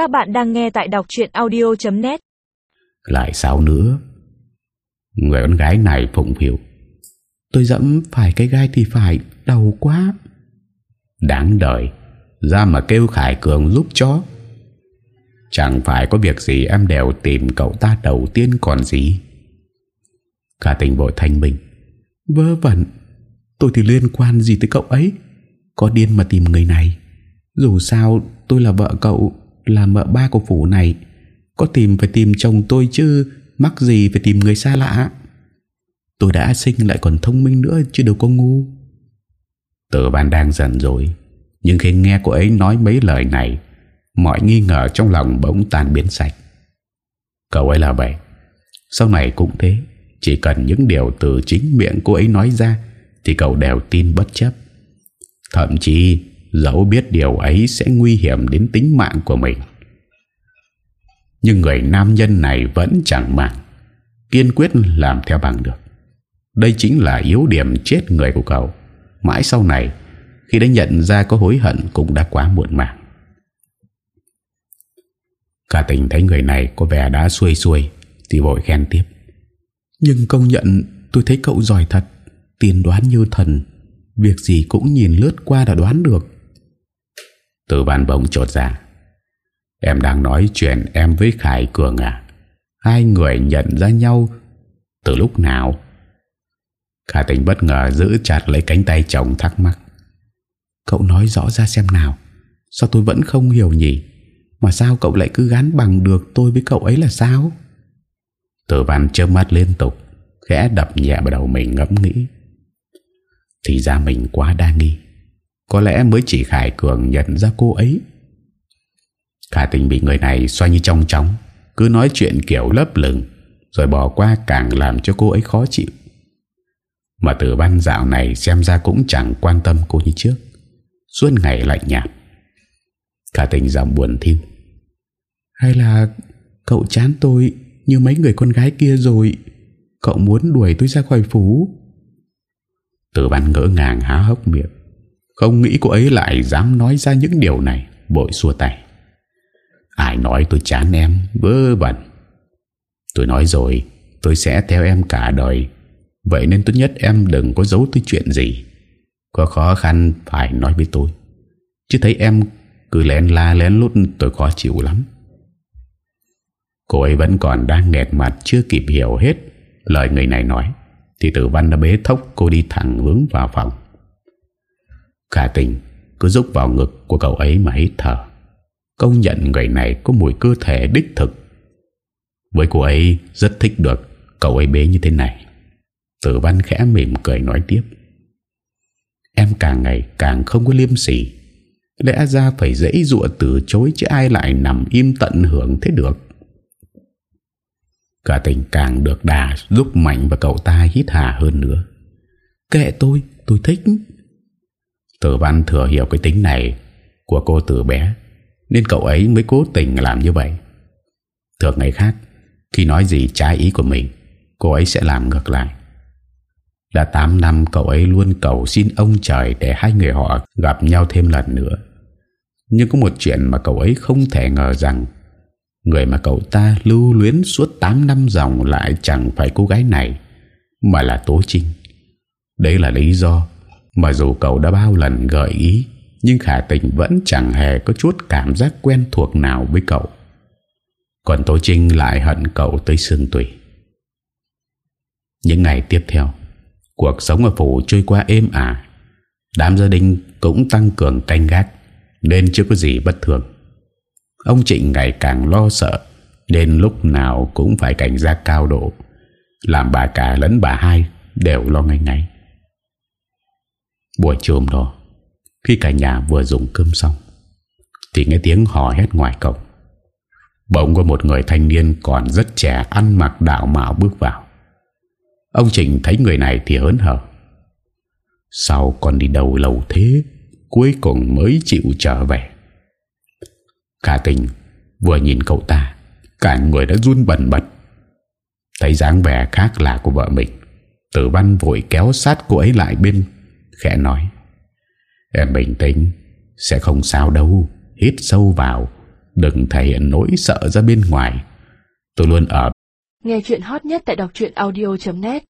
Các bạn đang nghe tại đọc chuyện audio.net Lại sao nữa? Người con gái này phụng phiểu Tôi dẫm phải cái gai thì phải, Đau quá. Đáng đời, Ra mà kêu Khải Cường giúp chó. Chẳng phải có việc gì em đều tìm cậu ta đầu tiên còn gì. Cả tình vội thanh bình Vớ vẩn, Tôi thì liên quan gì tới cậu ấy? Có điên mà tìm người này. Dù sao, tôi là vợ cậu là mợ ba của phủ này. Có tìm phải tìm chồng tôi chứ, Mắc gì phải tìm người xa lạ? Tôi đã sinh lại còn thông minh nữa, Chứ đâu có ngu. Tử ban đang giận rồi, Nhưng khi nghe cô ấy nói mấy lời này, Mọi nghi ngờ trong lòng bỗng tan biến sạch. Cậu ấy là vậy. Sau này cũng thế, Chỉ cần những điều từ chính miệng cô ấy nói ra, Thì cậu đều tin bất chấp. Thậm chí Dẫu biết điều ấy sẽ nguy hiểm đến tính mạng của mình. Nhưng người nam nhân này vẫn chẳng mạng Kiên quyết làm theo bằng được. Đây chính là yếu điểm chết người của cậu. Mãi sau này, Khi đã nhận ra có hối hận cũng đã quá muộn màng. Cả tình thấy người này có vẻ đã xuôi xuôi, Thì vội khen tiếp. Nhưng công nhận, tôi thấy cậu giỏi thật, Tiên đoán như thần. Việc gì cũng nhìn lướt qua đã đoán được. Từ bàn bỗng trột ra. Em đang nói chuyện em với Khải Cường à? Hai người nhận ra nhau Từ lúc nào? Khả tình bất ngờ giữ chặt lấy cánh tay chồng thắc mắc. Cậu nói rõ ra xem nào. Sao tôi vẫn không hiểu nhỉ? Mà sao cậu lại cứ gán bằng được tôi với cậu ấy là sao? Tử văn chớp mắt liên tục, Khẽ đập nhẹ vào đầu mình ngẫm nghĩ. Thì ra mình quá đa nghi. Có lẽ mới chỉ Khải Cường nhận ra cô ấy. Khả tình bị người này xoay như trong chóng, Cứ nói chuyện kiểu lấp lửng, Rồi bỏ qua càng làm cho cô ấy khó chịu. Mà từ ban dạo này xem ra cũng chẳng quan tâm cô như trước. Suốt ngày lạnh nhạt. Khả tình giọng buồn thiêu. Hay là cậu chán tôi như mấy người con gái kia rồi? Cậu muốn đuổi tôi ra khỏi phú? Tử văn ngỡ ngàng há hốc miệng. Không nghĩ cô ấy lại dám nói ra những điều này Bội xua tay. Ai nói tôi chán em Vơ vẩn. Tôi nói rồi, Tôi sẽ theo em cả đời. Vậy nên tốt nhất em đừng có giấu tôi chuyện gì. Có khó khăn phải nói với tôi. Chứ thấy em cứ lén la lén lút, tôi khó chịu lắm. Cô ấy vẫn còn đang nghẹt mặt, Chưa kịp hiểu hết Lời người này nói, Thì tử văn đã bế thốc cô đi thẳng hướng vào phòng. Khả tình, Cứ rúc vào ngực của cậu ấy mà hít thở. Công nhận người này có mùi cơ thể đích thực. Với cô ấy, rất thích được Cậu ấy bế như thế này. Tử văn khẽ mỉm cười nói tiếp. Em càng ngày càng không có liêm sỉ. Lẽ ra phải dễ dụa từ chối Chứ ai lại nằm im tận hưởng thế được. Cả tình càng được đà Giúp mạnh và cậu ta hít hà hơn nữa. Kệ tôi Tôi thích. Tử văn thừa hiểu cái tính này Của cô từ bé, Nên cậu ấy mới cố tình làm như vậy. Thường ngày khác, Khi nói gì trái ý của mình, Cô ấy sẽ làm ngược lại. Đã 8 năm cậu ấy luôn cầu xin ông trời Để hai người họ gặp nhau thêm lần nữa. Nhưng có một chuyện mà cậu ấy không thể ngờ rằng, Người mà cậu ta lưu luyến suốt 8 năm dòng lại chẳng phải cô gái này, Mà là Tố Trinh. Đấy là lý do mà dù cậu đã bao lần gợi ý, Nhưng khả tình vẫn chẳng hề có chút cảm giác quen thuộc nào với cậu. Còn Tố Trinh lại hận cậu tới xương tùy Những ngày tiếp theo, Cuộc sống ở phủ trôi qua êm ả. Đám gia đình cũng tăng cường canh gác, Nên chưa có gì bất thường. Ông Trịnh ngày càng lo sợ, Nên lúc nào cũng phải cảnh giác cao độ, Làm bà cả lẫn bà hai Đều lo ngay ngay. Buổi trưa hôm đó, Khi cả nhà vừa dùng cơm xong, Thì nghe tiếng hò hét ngoài cổng. Bỗng có một người thanh niên Còn rất trẻ ăn mặc đạo mạo bước vào. Ông Trịnh thấy người này thì hớn hở. Sao còn đi đầu lâu thế, Cuối cùng mới chịu trở về? Cả tình vừa nhìn cậu ta, Cả người đã run bẩn bật. Thấy dáng vẻ khác lạ của vợ mình, Tử văn vội kéo sát cô ấy lại bên. Khẽ nói. Em bình tĩnh, Sẽ không sao đâu, Hít sâu vào, Đừng thể hiện nỗi sợ ra bên ngoài. Tôi luôn ở Nghe chuyện hot nhất tại đọc audio.net